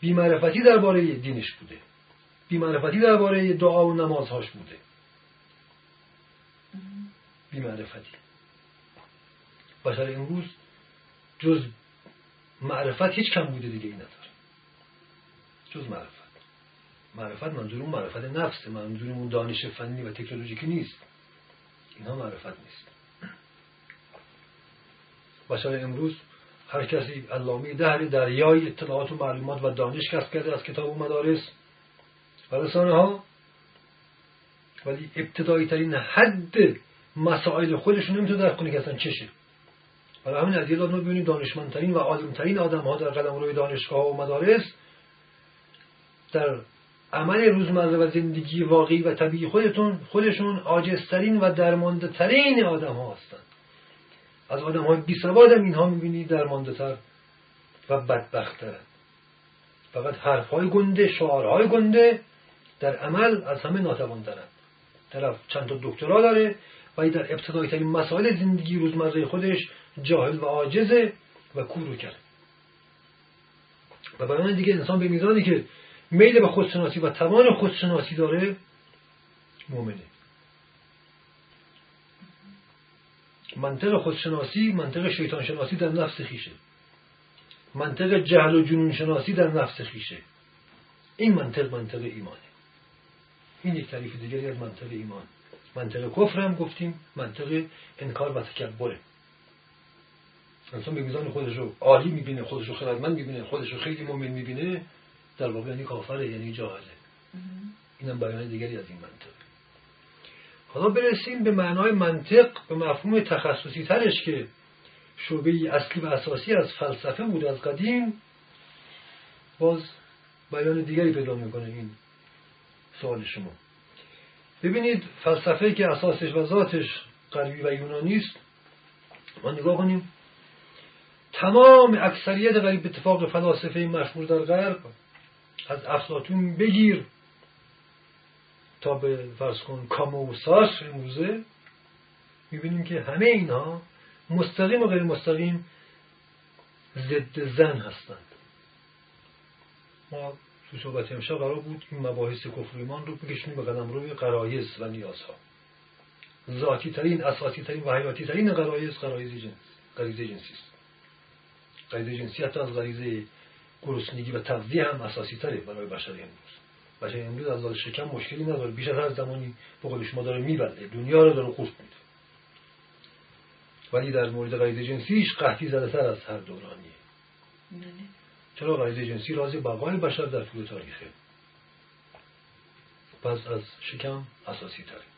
S2: بیمعرفتی درباره دینش بوده. بیمعرفتی درباره دعا و نمازهاش بوده. بیمعرفتی. بشر امروز جز معرفت هیچ کم بوده دیگه این نداره. جز معرفت. معرفت منظور اون معرفت نفس منظور اون دانش فنی و تکنولوژیکی نیست. اینها معرفت نیست. بشر امروز هر کسی علامه دهر دریای اطلاعات و معلومات و دانش کسب کرده از کتاب و مدارس و رسانه ها. ولی ابتدایی ترین حد مسائل خودشون نمی‌تونه درک کنه که اصلا چشه برای همین از یه ما ببینیم دانشمندترین و عالمترین آدم ها در قدم روی دانشگاه و مدارس در عمل روزمره و زندگی واقعی و طبیعی خودتون خودشون عاجزترین و درمانده ترین آدم ها هستند از آدم های بی سواد هم اینها می‌بینید درمانده تر و بدبختترن فقط حرف های گنده شعارهای گنده در عمل از همه ناتوان دارند طرف چند تا دکترا داره و در ابتدایی ترین مسائل زندگی روزمره خودش جاهل و عاجزه و کورو کرد و برای دیگه انسان به میزانی که میل به خودشناسی و توان خودشناسی داره مؤمنه. منطق خودشناسی منطق شیطان شناسی در نفس خیشه. منطق جهل و جنون شناسی در نفس خیشه. این منطق منطق ایمانه. این یک تعریف دیگری از منطق ایمان. منطق کفر هم گفتیم منطق انکار و تکبره. انسان به میزان خودش رو عالی می‌بینه خودش رو خردمند می‌بینه خودش رو خیلی مؤمن می‌بینه در واقع یعنی کافره یعنی جاهله. اینم بیان دیگری از این منطق. حالا برسیم به معنای منطق به مفهوم تخصصی ترش که شعبه اصلی و اساسی از فلسفه بود از قدیم. باز بیان دیگری پیدا می‌کنه این سوال شما. ببینید فلسفه که اساسش و ذاتش غربی و یونانی است ما نگاه کنیم. تمام اکثریت غریب اتفاق فلاسفه مشهور در غرب از افلاطون بگیر. تا به فرض کن کامو و ساش امروزه می‌بینیم که همه اینها مستقیم و غیر مستقیم ضد زن هستند. ما تو صحبت امشب قرار بود این مباحث کفر ایمان رو بکشونیم به قدم روی قرایز و نیازها. ذاتی ترین اساسی ترین و حیاتی ترین قرایز قرایز جنس غریزه جنسی است. غریزه جنسی حتی از غریزه گرسنگی و تغذیه هم اساسی تره برای بشر امروز بشر امروز از شکم مشکلی نداره. بیش از هر زمانی به قول شما داره میبله دنیا رو داره قورت میده. ولی در مورد غریزه جنسیش قحطی زده تر از هر دورانیه.
S1: بله.
S2: چرا غریزه جنسی راز بقای بشر در طول تاریخه؟ پس از شکم اساسی تره.